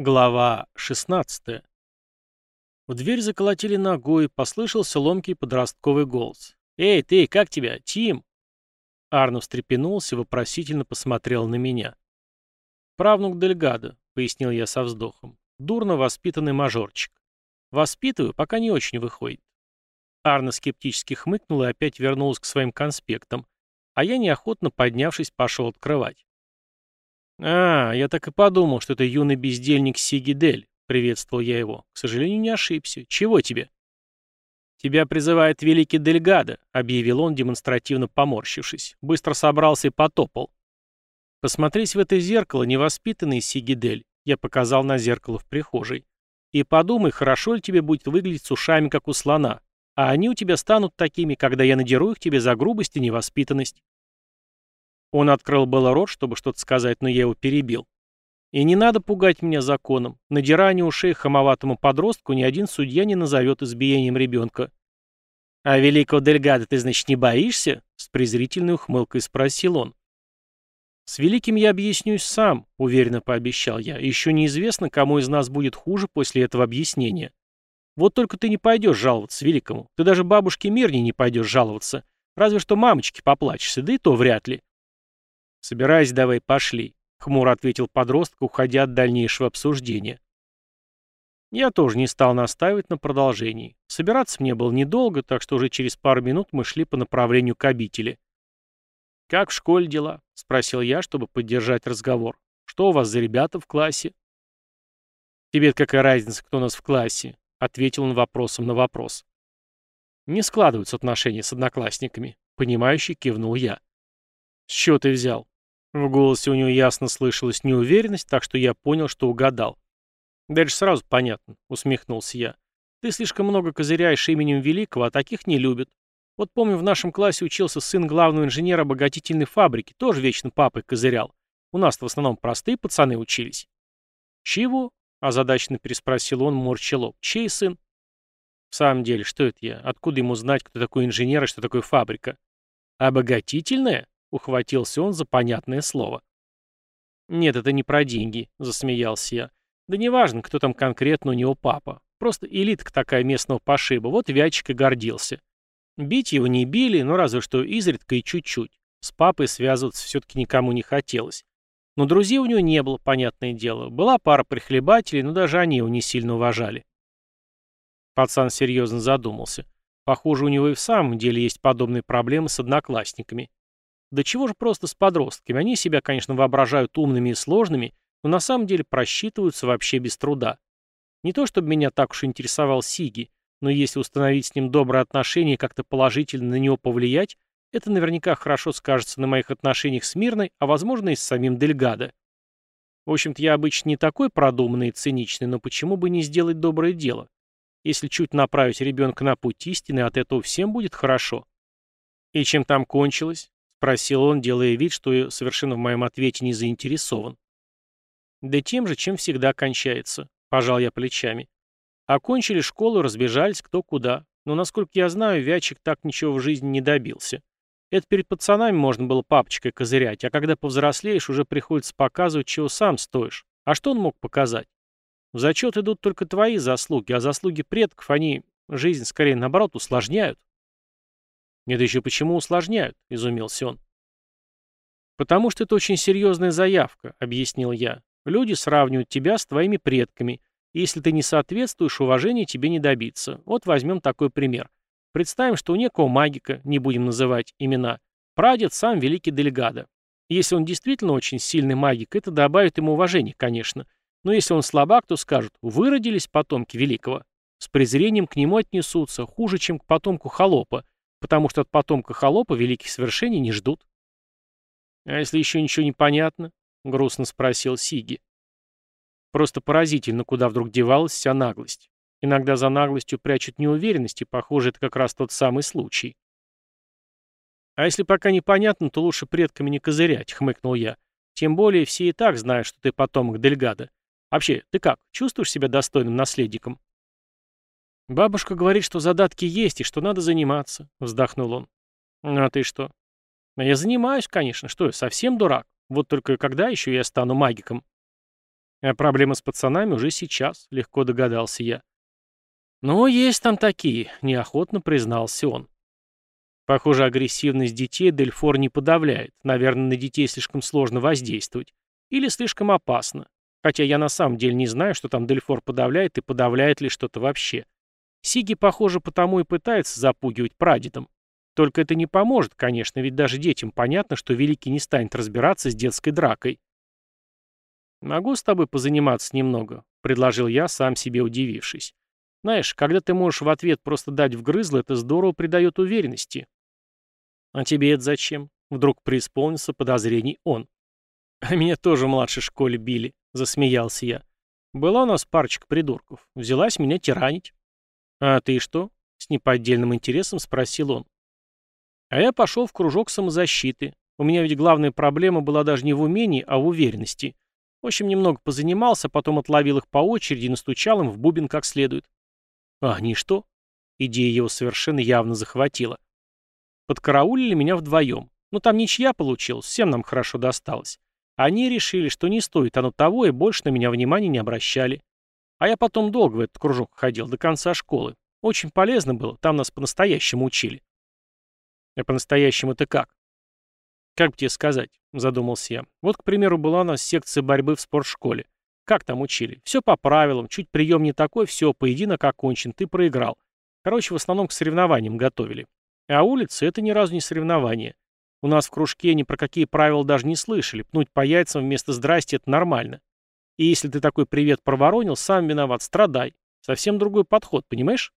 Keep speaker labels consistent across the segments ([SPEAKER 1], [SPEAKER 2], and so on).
[SPEAKER 1] Глава 16. В дверь заколотили ногой, послышался ломкий подростковый голос. «Эй, ты, как тебя? Тим!» Арно встрепенулся, вопросительно посмотрел на меня. «Правнук Дельгадо», — пояснил я со вздохом. «Дурно воспитанный мажорчик. Воспитываю, пока не очень выходит». Арно скептически хмыкнул и опять вернулся к своим конспектам, а я, неохотно поднявшись, пошел открывать. «А, я так и подумал, что это юный бездельник Сигидель», — приветствовал я его. «К сожалению, не ошибся. Чего тебе?» «Тебя призывает великий Дельгадо», — объявил он, демонстративно поморщившись. Быстро собрался и потопал. «Посмотрись в это зеркало, невоспитанный Сигидель», — я показал на зеркало в прихожей. «И подумай, хорошо ли тебе будет выглядеть с ушами, как у слона, а они у тебя станут такими, когда я надеру их тебе за грубость и невоспитанность». Он открыл было рот, чтобы что-то сказать, но я его перебил. И не надо пугать меня законом. Надирание ушей хамоватому подростку ни один судья не назовет избиением ребенка. «А великого Дельгада ты, значит, не боишься?» — с презрительной ухмылкой спросил он. «С великим я объяснюсь сам», — уверенно пообещал я. «Еще неизвестно, кому из нас будет хуже после этого объяснения. Вот только ты не пойдешь жаловаться великому. Ты даже бабушке Мирне не пойдешь жаловаться. Разве что мамочке поплачешься, да и то вряд ли. «Собирайся давай, пошли», — хмуро ответил подросток, уходя от дальнейшего обсуждения. Я тоже не стал настаивать на продолжении. Собираться мне было недолго, так что уже через пару минут мы шли по направлению к обители. «Как в школе дела?» — спросил я, чтобы поддержать разговор. «Что у вас за ребята в классе?» «Тебе какая разница, кто у нас в классе?» — ответил он вопросом на вопрос. «Не складываются отношения с одноклассниками», — понимающе кивнул я. «С чего ты взял?» В голосе у него ясно слышалась неуверенность, так что я понял, что угадал. «Дальше сразу понятно», — усмехнулся я. «Ты слишком много козыряешь именем Великого, а таких не любят. Вот помню, в нашем классе учился сын главного инженера обогатительной фабрики, тоже вечно папой козырял. У нас в основном простые пацаны учились». «Чего?» — озадаченно переспросил он, морща. «Чей сын?» «В самом деле, что это я? Откуда ему знать, кто такой инженер и что такое фабрика?» «Обогатительная?» — ухватился он за понятное слово. «Нет, это не про деньги», — засмеялся я. «Да неважно, кто там конкретно у него папа. Просто элитка такая местного пошиба, вот Вячик и гордился. Бить его не били, но разве что изредка и чуть-чуть. С папой связываться все-таки никому не хотелось. Но друзей у него не было, понятное дело. Была пара прихлебателей, но даже они его не сильно уважали. Пацан серьезно задумался. Похоже, у него и в самом деле есть подобные проблемы с одноклассниками. Да чего же просто с подростками? Они себя, конечно, воображают умными и сложными, но на самом деле просчитываются вообще без труда. Не то чтобы меня так уж интересовал Сиги, но если установить с ним добрые отношения и как-то положительно на него повлиять, это наверняка хорошо скажется на моих отношениях с Мирной, а возможно и с самим Дельгадо. В общем-то, я обычно не такой продуманный и циничный, но почему бы не сделать доброе дело? Если чуть направить ребенка на путь истины, от этого всем будет хорошо. И чем там кончилось? Спросил он, делая вид, что совершенно в моем ответе не заинтересован. «Да тем же, чем всегда кончается», — пожал я плечами. Окончили школу, разбежались кто куда. Но, насколько я знаю, Вячик так ничего в жизни не добился. Это перед пацанами можно было папочкой козырять, а когда повзрослеешь, уже приходится показывать, чего сам стоишь. А что он мог показать? В зачет идут только твои заслуги, а заслуги предков, они жизнь скорее наоборот усложняют. «Это еще почему усложняют?» — изумился он. «Потому что это очень серьезная заявка», — объяснил я. «Люди сравнивают тебя с твоими предками, и если ты не соответствуешь, уважения тебе не добиться. Вот возьмем такой пример. Представим, что у некого магика, не будем называть имена, прадед сам великий Дельгадо. Если он действительно очень сильный магик, это добавит ему уважения, конечно. Но если он слабак, то скажут, выродились потомки великого. С презрением к нему отнесутся, хуже, чем к потомку холопа, потому что от потомка холопа великих свершений не ждут. «А если еще ничего не понятно?» — грустно спросил Сиги. Просто поразительно, куда вдруг девалась вся наглость. Иногда за наглостью прячут неуверенность, и, похоже, это как раз тот самый случай. «А если пока непонятно, то лучше предками не козырять», — хмыкнул я. «Тем более все и так знают, что ты потомок Дельгада. Вообще, ты как, чувствуешь себя достойным наследником?» «Бабушка говорит, что задатки есть и что надо заниматься», — вздохнул он. «Ну, «А ты что?» «Ну, «Я занимаюсь, конечно. Что я, совсем дурак? Вот только когда еще я стану магиком?» А проблемы с пацанами уже сейчас, легко догадался я. «Ну, есть там такие», — неохотно признался он. Похоже, агрессивность детей Дельфор не подавляет. Наверное, на детей слишком сложно воздействовать. Или слишком опасно. Хотя я на самом деле не знаю, что там Дельфор подавляет и подавляет ли что-то вообще. Сиги, похоже, потому и пытается запугивать прадедом. Только это не поможет, конечно, ведь даже детям понятно, что Великий не станет разбираться с детской дракой. «Могу с тобой позаниматься немного», — предложил я, сам себе удивившись. «Знаешь, когда ты можешь в ответ просто дать вгрызло, это здорово придает уверенности». «А тебе это зачем?» — вдруг преисполнился подозрений он. «А меня тоже в младшей школе били», — засмеялся я. «Была у нас парочка придурков. Взялась меня тиранить». «А ты что?» — с неподдельным интересом спросил он. А я пошел в кружок самозащиты. У меня ведь главная проблема была даже не в умении, а в уверенности. В общем, немного позанимался, потом отловил их по очереди и настучал им в бубен как следует. А они что? Идея его совершенно явно захватила. Подкараулили меня вдвоем. Ну там ничья получилась, всем нам хорошо досталось. Они решили, что не стоит оно того, и больше на меня внимания не обращали. А я потом долго в этот кружок ходил, до конца школы. Очень полезно было, там нас по-настоящему учили. А по-настоящему это как? Как бы тебе сказать, задумался я. Вот, к примеру, была у нас секция борьбы в спортшколе. Как там учили? Все по правилам, чуть прием не такой, все, поединок окончен, ты проиграл. Короче, в основном к соревнованиям готовили. А улица — это ни разу не соревнование. У нас в кружке ни про какие правила даже не слышали. Пнуть по яйцам вместо «здрасте» — это нормально. И если ты такой привет проворонил, сам виноват, страдай. Совсем другой подход, понимаешь?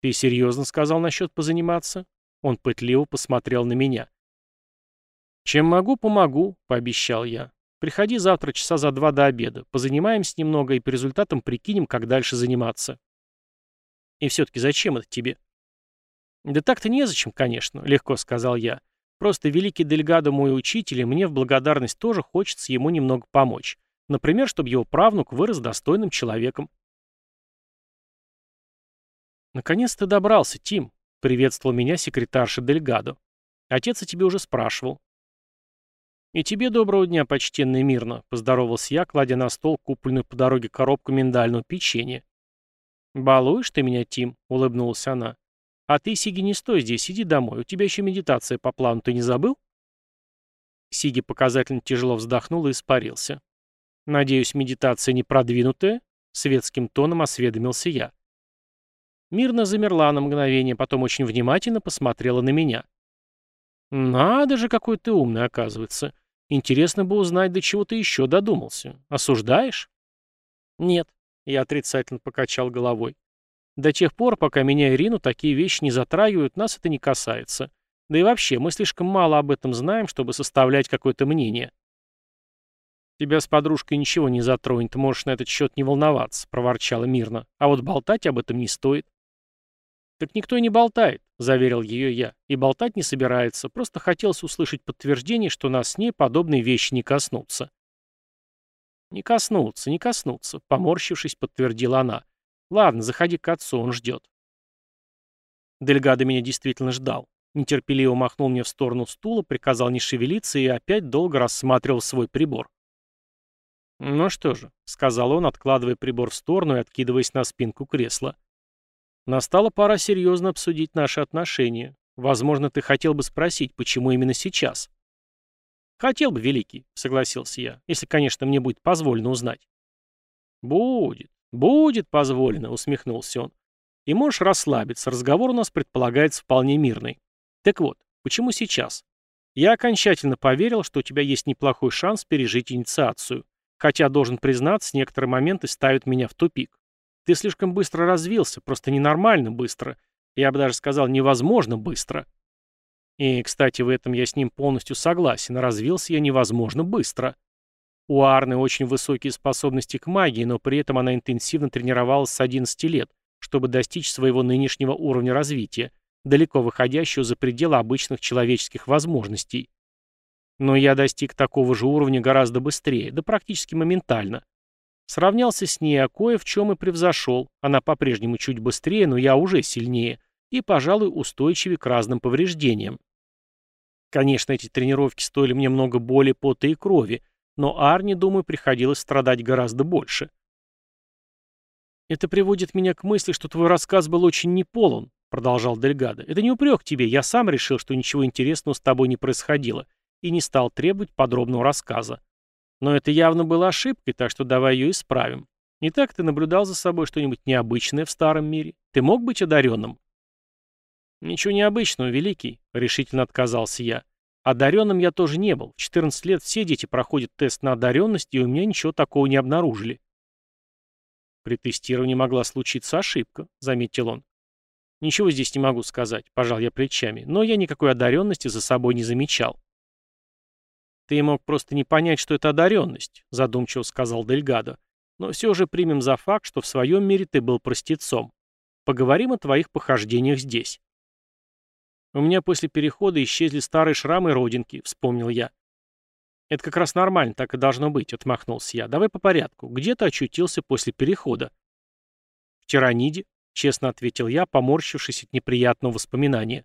[SPEAKER 1] Ты серьезно сказал насчет позаниматься? Он пытливо посмотрел на меня. «Чем могу, помогу», — пообещал я. «Приходи завтра часа за два до обеда. Позанимаемся немного и по результатам прикинем, как дальше заниматься». «И все-таки зачем это тебе?» «Да так-то незачем, конечно», — легко сказал я. «Просто великий Дельгадо мой учитель, и мне в благодарность тоже хочется ему немного помочь. Например, чтобы его правнук вырос достойным человеком». «Наконец-то добрался, Тим», Приветствовал меня секретарша Дельгадо. Отец о тебе уже спрашивал. «И тебе доброго дня, почтенный мирно», — поздоровался я, кладя на стол купленную по дороге коробку миндального печенья. «Балуешь ты меня, Тим?» — улыбнулась она. «А ты, Сиги, не стой здесь, иди домой. У тебя еще медитация по плану, ты не забыл?» Сиги показательно тяжело вздохнул и испарился. «Надеюсь, медитация не продвинутая?» — светским тоном осведомился я. Мирно замерла на мгновение, потом очень внимательно посмотрела на меня. «Надо же, какой ты умный, оказывается. Интересно бы узнать, до чего ты еще додумался. Осуждаешь?» «Нет», — я отрицательно покачал головой. «До тех пор, пока меня и Ирину такие вещи не затрагивают, нас это не касается. Да и вообще, мы слишком мало об этом знаем, чтобы составлять какое-то мнение». «Тебя с подружкой ничего не затронет, можешь на этот счет не волноваться», — проворчала мирно. «А вот болтать об этом не стоит». «Так никто и не болтает», — заверил ее я. «И болтать не собирается. Просто хотелось услышать подтверждение, что нас с ней подобные вещи не коснутся». «Не коснутся, не коснутся», — поморщившись, подтвердила она. «Ладно, заходи к отцу, он ждет». Дельгадо меня действительно ждал. Нетерпеливо махнул мне в сторону стула, приказал не шевелиться и опять долго рассматривал свой прибор. «Ну что же», — сказал он, откладывая прибор в сторону и откидываясь на спинку кресла. Настала пора серьезно обсудить наши отношения. Возможно, ты хотел бы спросить, почему именно сейчас? Хотел бы, Великий, согласился я, если, конечно, мне будет позволено узнать. Будет, будет позволено, усмехнулся он. И можешь расслабиться, разговор у нас предполагается вполне мирный. Так вот, почему сейчас? Я окончательно поверил, что у тебя есть неплохой шанс пережить инициацию. Хотя, должен признаться, некоторые моменты ставят меня в тупик. Ты слишком быстро развился, просто ненормально быстро. Я бы даже сказал, невозможно быстро. И, кстати, в этом я с ним полностью согласен. Развился я невозможно быстро. У Арны очень высокие способности к магии, но при этом она интенсивно тренировалась с 11 лет, чтобы достичь своего нынешнего уровня развития, далеко выходящего за пределы обычных человеческих возможностей. Но я достиг такого же уровня гораздо быстрее, да практически моментально. Сравнялся с ней, а кое в чем и превзошел. Она по-прежнему чуть быстрее, но я уже сильнее и, пожалуй, устойчивее к разным повреждениям. Конечно, эти тренировки стоили мне много боли, пота и крови, но Арне, думаю, приходилось страдать гораздо больше. «Это приводит меня к мысли, что твой рассказ был очень неполон», — продолжал Дельгадо. «Это не упрек тебе, я сам решил, что ничего интересного с тобой не происходило, и не стал требовать подробного рассказа. Но это явно была ошибкой, так что давай ее исправим. Не так ты наблюдал за собой что-нибудь необычное в старом мире? Ты мог быть одаренным?» «Ничего необычного, Великий», — решительно отказался я. «Одаренным я тоже не был. В 14 лет все дети проходят тест на одаренность, и у меня ничего такого не обнаружили». «При тестировании могла случиться ошибка», — заметил он. «Ничего здесь не могу сказать», — пожал я плечами, но я никакой одаренности за собой не замечал. «Ты мог просто не понять, что это одаренность», — задумчиво сказал Дельгадо. «Но все же примем за факт, что в своем мире ты был простецом. Поговорим о твоих похождениях здесь». У меня после перехода исчезли старые шрамы и родинки, вспомнил я. Это как раз нормально, так и должно быть, отмахнулся я. Давай по порядку. Где ты очутился после перехода? В Тираниде, честно ответил я, поморщившись от неприятного воспоминания.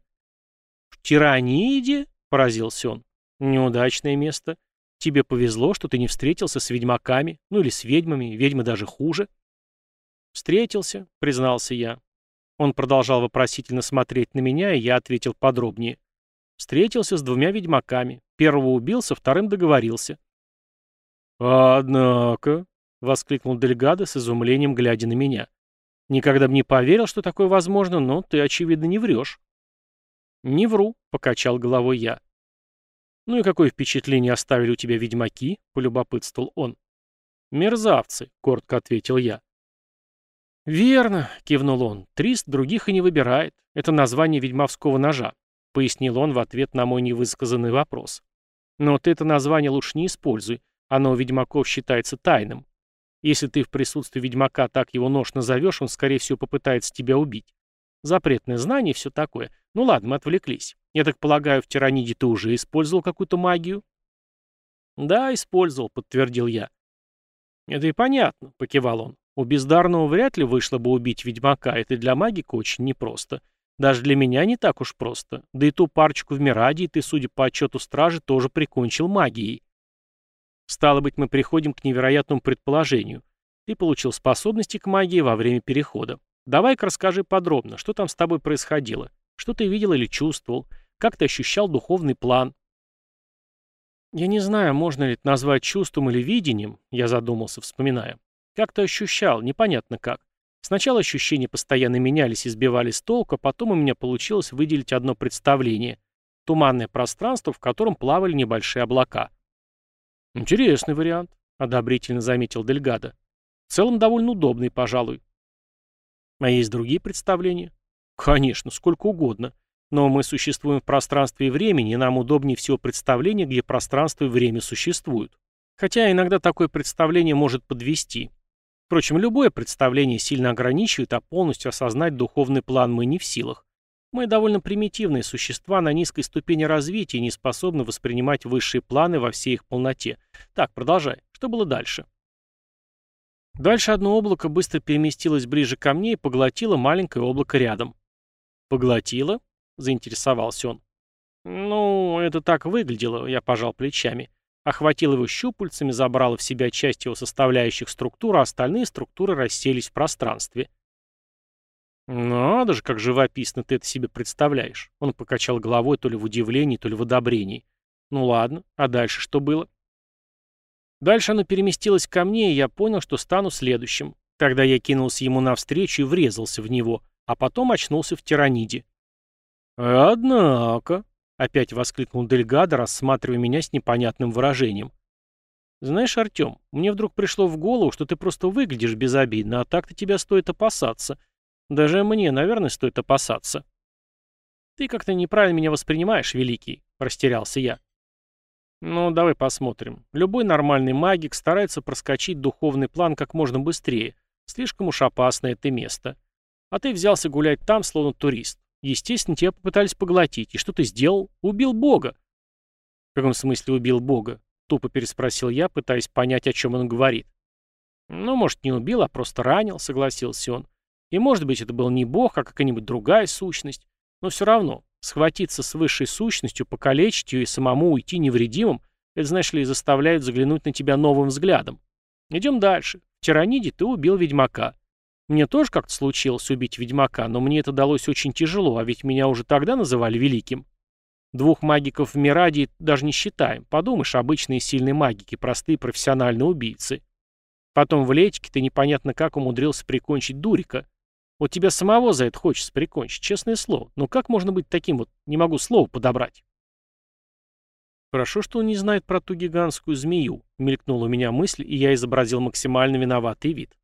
[SPEAKER 1] В Тираниде? Поразился он. Неудачное место. Тебе повезло, что ты не встретился с ведьмаками, ну или с ведьмами, ведьмы даже хуже. Встретился, признался я. Он продолжал вопросительно смотреть на меня, и я ответил подробнее. Встретился с двумя ведьмаками. Первого убил, со вторым договорился. «Однако», — воскликнул Дельгадо с изумлением, глядя на меня. «Никогда бы не поверил, что такое возможно, но ты, очевидно, не врешь». «Не вру», — покачал головой я. «Ну и какое впечатление оставили у тебя ведьмаки?» — полюбопытствовал он. «Мерзавцы», — коротко ответил я. «Верно», — кивнул он, — «Трист других и не выбирает. Это название ведьмовского ножа», — пояснил он в ответ на мой невысказанный вопрос. «Но ты это название лучше не используй. Оно у ведьмаков считается тайным. Если ты в присутствии ведьмака так его нож назовешь, он, скорее всего, попытается тебя убить. Запретное знание и все такое. Ну ладно, мы отвлеклись. Я так полагаю, в тираниде ты уже использовал какую-то магию?» «Да, использовал», — подтвердил я. «Это и понятно», — покивал он. У бездарного вряд ли вышло бы убить ведьмака, это для магика очень непросто. Даже для меня не так уж просто. Да и ту парочку в Мирадии ты, судя по отчету стражи, тоже прикончил магией. Стало быть, мы приходим к невероятному предположению. Ты получил способности к магии во время перехода. Давай-ка расскажи подробно, что там с тобой происходило. Что ты видел или чувствовал? Как ты ощущал духовный план? Я не знаю, можно ли это назвать чувством или видением, я задумался, вспоминая. Как-то ощущал, непонятно как. Сначала ощущения постоянно менялись и сбивали с толку, а потом у меня получилось выделить одно представление. Туманное пространство, в котором плавали небольшие облака. «Интересный вариант», — одобрительно заметил Дельгадо. «В целом довольно удобный, пожалуй». «А есть другие представления?» «Конечно, сколько угодно. Но мы существуем в пространстве и времени, и нам удобнее всего представление, где пространство и время существуют. Хотя иногда такое представление может подвести. Впрочем, любое представление сильно ограничивает, а полностью осознать духовный план мы не в силах. Мы довольно примитивные существа на низкой ступени развития и не способны воспринимать высшие планы во всей их полноте. Так, продолжай. Что было дальше? Дальше одно облако быстро переместилось ближе ко мне и поглотило маленькое облако рядом. «Поглотило?» — заинтересовался он. «Ну, это так выглядело», — я пожал плечами охватил его щупальцами, забрал в себя часть его составляющих структур, а остальные структуры расселись в пространстве. «Надо же, как живописно ты это себе представляешь!» Он покачал головой то ли в удивлении, то ли в одобрении. «Ну ладно, а дальше что было?» Дальше оно переместилось ко мне, и я понял, что стану следующим. Тогда я кинулся ему навстречу и врезался в него, а потом очнулся в тираниде. «Однако», Опять воскликнул Дельгадо, рассматривая меня с непонятным выражением. «Знаешь, Артем, мне вдруг пришло в голову, что ты просто выглядишь безобидно, а так-то тебя стоит опасаться. Даже мне, наверное, стоит опасаться». «Ты как-то неправильно меня воспринимаешь, Великий», — растерялся я. «Ну, давай посмотрим. Любой нормальный магик старается проскочить духовный план как можно быстрее. Слишком уж опасное это место. А ты взялся гулять там, словно турист. Естественно, тебя попытались поглотить. И что ты сделал? Убил Бога. В каком смысле убил Бога? Тупо переспросил я, пытаясь понять, о чем он говорит. Ну, может, не убил, а просто ранил, согласился он. И может быть, это был не Бог, а какая-нибудь другая сущность. Но все равно, схватиться с высшей сущностью, покалечить ее и самому уйти невредимым, Это, знаешь ли, заставляют заглянуть на тебя новым взглядом. Идем дальше. В Тираниде ты убил ведьмака. Мне тоже как-то случилось убить ведьмака, но мне это далось очень тяжело, а ведь меня уже тогда называли великим. Двух магиков в Мираде даже не считаем. Подумаешь, обычные сильные магики, простые профессиональные убийцы. Потом в Летике ты непонятно как умудрился прикончить Дурика. Вот тебя самого за это хочется прикончить, честное слово. Но как можно быть таким вот, не могу слова подобрать. Хорошо, что он не знает про ту гигантскую змею, мелькнула у меня мысль, и я изобразил максимально виноватый вид.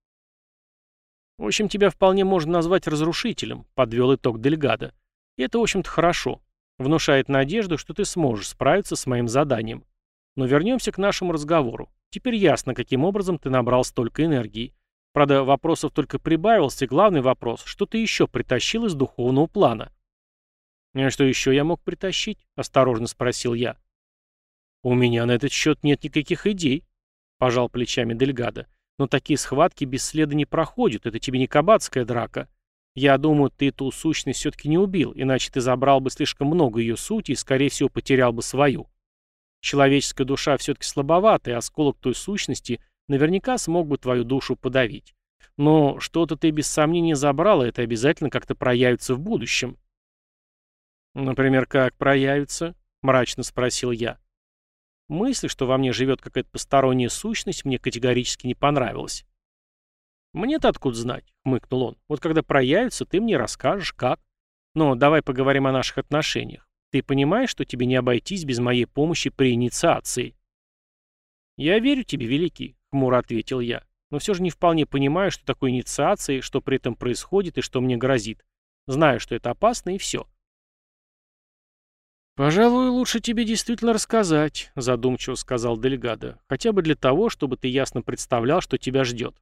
[SPEAKER 1] В общем, тебя вполне можно назвать разрушителем, подвел итог Дельгада. И это, в общем-то, хорошо. Внушает надежду, что ты сможешь справиться с моим заданием. Но вернемся к нашему разговору. Теперь ясно, каким образом ты набрал столько энергии. Правда, вопросов только прибавился, и главный вопрос, что ты еще притащил из духовного плана? «А что еще я мог притащить?» – осторожно спросил я. «У меня на этот счет нет никаких идей», — пожал плечами Дельгадо. «Но такие схватки бесследно не проходят, это тебе не кабацкая драка. Я думаю, ты эту сущность все-таки не убил, иначе ты забрал бы слишком много ее сути и, скорее всего, потерял бы свою. Человеческая душа все-таки слабовата, и осколок той сущности наверняка смог бы твою душу подавить. Но что-то ты без сомнения забрал, и это обязательно как-то проявится в будущем». «Например, как проявится?» — мрачно спросил я. Мысль, что во мне живет какая-то посторонняя сущность, мне категорически не понравилась. «Мне-то откуда знать?» — хмыкнул он. «Вот когда проявится, ты мне расскажешь, как. Но давай поговорим о наших отношениях. Ты понимаешь, что тебе не обойтись без моей помощи при инициации?» «Я верю тебе, Великий», — хмуро ответил я. «Но все же не вполне понимаю, что такое инициация, что при этом происходит и что мне грозит. Знаю, что это опасно, и все». «Пожалуй, лучше тебе действительно рассказать», — задумчиво сказал Дельгадо, «хотя бы для того, чтобы ты ясно представлял, что тебя ждет.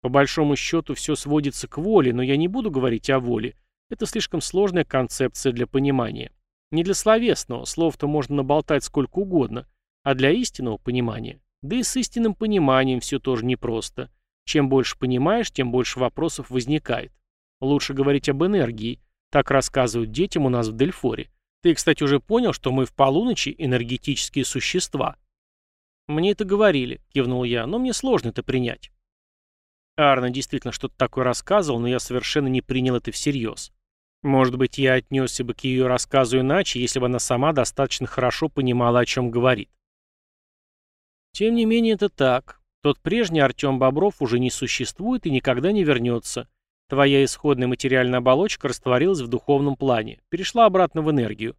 [SPEAKER 1] По большому счету все сводится к воле, но я не буду говорить о воле. Это слишком сложная концепция для понимания. Не для словесного, слов-то можно наболтать сколько угодно, а для истинного понимания. Да и с истинным пониманием все тоже непросто. Чем больше понимаешь, тем больше вопросов возникает. Лучше говорить об энергии. Так рассказывают детям у нас в Дельфоре. Ты, кстати, уже понял, что мы в полуночи энергетические существа?» «Мне это говорили», — кивнул я, — «но мне сложно это принять». Арна действительно что-то такое рассказывал, но я совершенно не принял это всерьез. Может быть, я отнесся бы к ее рассказу иначе, если бы она сама достаточно хорошо понимала, о чем говорит. Тем не менее, это так. Тот прежний Артем Бобров уже не существует и никогда не вернется. Твоя исходная материальная оболочка растворилась в духовном плане, перешла обратно в энергию.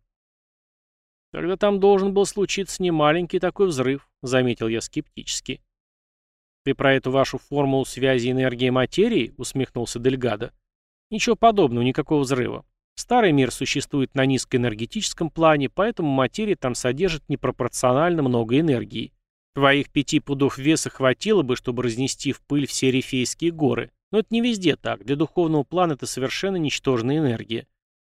[SPEAKER 1] Тогда там должен был случиться немаленький такой взрыв, заметил я скептически. Ты про эту вашу формулу связи энергии и материи? усмехнулся Дельгадо. Ничего подобного, никакого взрыва. Старый мир существует на низкоэнергетическом плане, поэтому материя там содержит непропорционально много энергии. Твоих пяти пудов веса хватило бы, чтобы разнести в пыль все Рифейские горы. Но это не везде так. Для духовного плана это совершенно ничтожная энергия.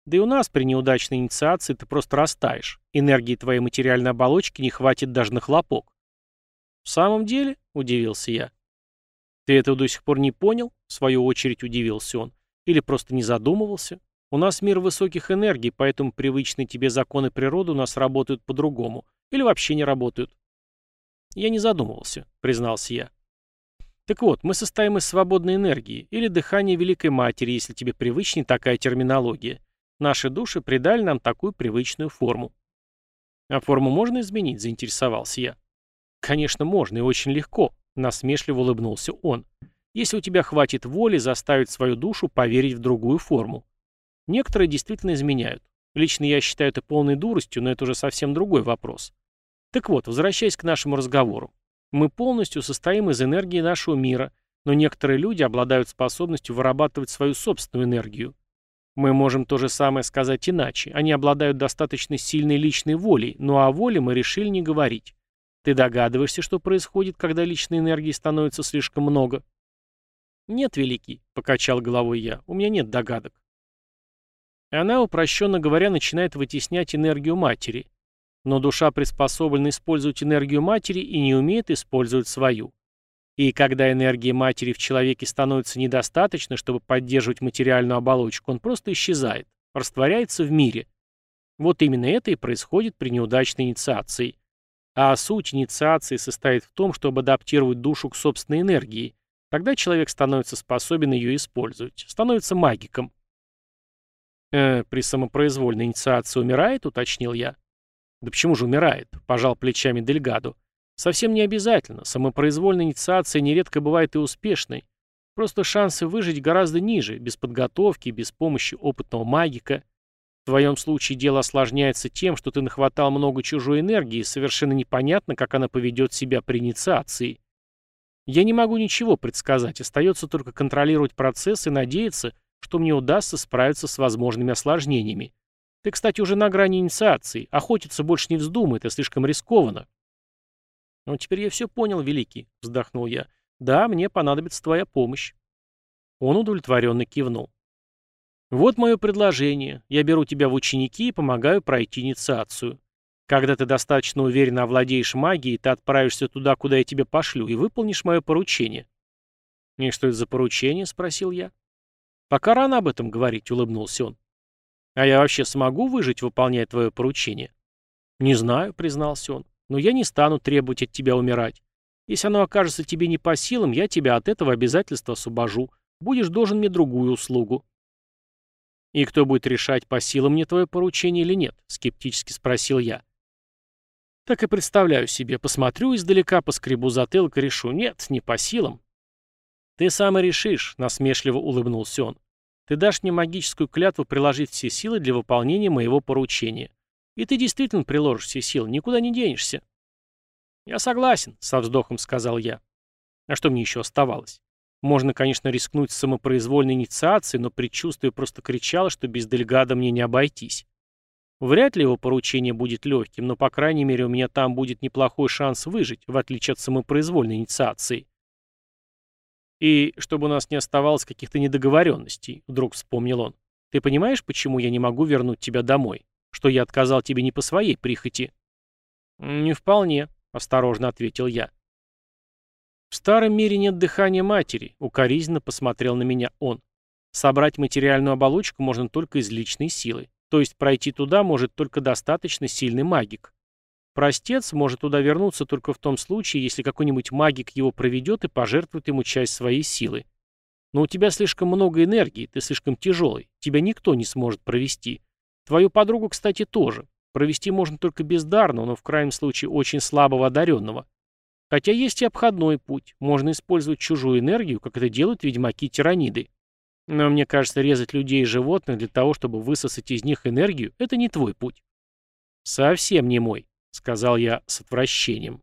[SPEAKER 1] Да и у нас при неудачной инициации ты просто растаешь. Энергии твоей материальной оболочки не хватит даже на хлопок. В самом деле, удивился я. Ты этого до сих пор не понял? В свою очередь удивился он. Или просто не задумывался? У нас мир высоких энергий, поэтому привычные тебе законы природы у нас работают по-другому. Или вообще не работают. Я не задумывался, признался я. Так вот, мы состоим из свободной энергии, или дыхания Великой Матери, если тебе привычнее такая терминология. Наши души придали нам такую привычную форму. А форму можно изменить, заинтересовался я. Конечно, можно, и очень легко, насмешливо улыбнулся он. Если у тебя хватит воли заставить свою душу поверить в другую форму. Некоторые действительно изменяют. Лично я считаю это полной дуростью, но это уже совсем другой вопрос. Так вот, возвращаясь к нашему разговору. Мы полностью состоим из энергии нашего мира, но некоторые люди обладают способностью вырабатывать свою собственную энергию. Мы можем то же самое сказать иначе. Они обладают достаточно сильной личной волей, но о воле мы решили не говорить. Ты догадываешься, что происходит, когда личной энергии становится слишком много? Нет, Великий, покачал головой я, у меня нет догадок. Она, упрощенно говоря, начинает вытеснять энергию матери. Но душа приспособлена использовать энергию матери и не умеет использовать свою. И когда энергии матери в человеке становится недостаточно, чтобы поддерживать материальную оболочку, он просто исчезает, растворяется в мире. Вот именно это и происходит при неудачной инициации. А суть инициации состоит в том, чтобы адаптировать душу к собственной энергии. Тогда человек становится способен ее использовать, становится магиком. «Э, «При самопроизвольной инициации умирает?» — уточнил я. «Да почему же умирает?» — пожал плечами Дельгадо. «Совсем не обязательно. Самопроизвольная инициация нередко бывает и успешной. Просто шансы выжить гораздо ниже, без подготовки, без помощи опытного магика. В твоем случае дело осложняется тем, что ты нахватал много чужой энергии, и совершенно непонятно, как она поведет себя при инициации. Я не могу ничего предсказать, остается только контролировать процесс и надеяться, что мне удастся справиться с возможными осложнениями. Ты, кстати, уже на грани инициации, охотиться больше не вздумай, это слишком рискованно. «Ну, теперь я все понял, Великий», — вздохнул я. «Да, мне понадобится твоя помощь». Он удовлетворенно кивнул. «Вот мое предложение. Я беру тебя в ученики и помогаю пройти инициацию. Когда ты достаточно уверенно овладеешь магией, ты отправишься туда, куда я тебя пошлю, и выполнишь мое поручение». «И что это за поручение?» — спросил я. «Пока рано об этом говорить», — улыбнулся он. «А я вообще смогу выжить, выполняя твое поручение?» «Не знаю», — признался он, — «но я не стану требовать от тебя умирать. Если оно окажется тебе не по силам, я тебя от этого обязательства освобожу. Будешь должен мне другую услугу». «И кто будет решать, по силам мне твое поручение или нет?» — скептически спросил я. «Так и представляю себе. Посмотрю издалека, поскребу затылок и решу. Нет, не по силам». «Ты сам и решишь», — насмешливо улыбнулся он. «Ты дашь мне магическую клятву приложить все силы для выполнения моего поручения. И ты действительно приложишь все силы, никуда не денешься». «Я согласен», — со вздохом сказал я. А что мне еще оставалось? Можно, конечно, рискнуть с самопроизвольной инициацией, но предчувствие просто кричало, что без Дельгада мне не обойтись. Вряд ли его поручение будет легким, но, по крайней мере, у меня там будет неплохой шанс выжить, в отличие от самопроизвольной инициации. И чтобы у нас не оставалось каких-то недоговоренностей, вдруг вспомнил он. Ты понимаешь, почему я не могу вернуть тебя домой? Что я отказал тебе не по своей прихоти? Не вполне, осторожно ответил я. В старом мире нет дыхания матери, укоризненно посмотрел на меня он. Собрать материальную оболочку можно только из личной силы. То есть пройти туда может только достаточно сильный магик. Простец может туда вернуться только в том случае, если какой-нибудь магик его проведет и пожертвует ему часть своей силы. Но у тебя слишком много энергии, ты слишком тяжелый, тебя никто не сможет провести. Твою подругу, кстати, тоже. Провести можно только бездарно, но в крайнем случае очень слабого одаренного. Хотя есть и обходной путь. Можно использовать чужую энергию, как это делают ведьмаки-тираниды. Но мне кажется, резать людей и животных для того, чтобы высосать из них энергию, это не твой путь. Совсем не мой, сказал я с отвращением.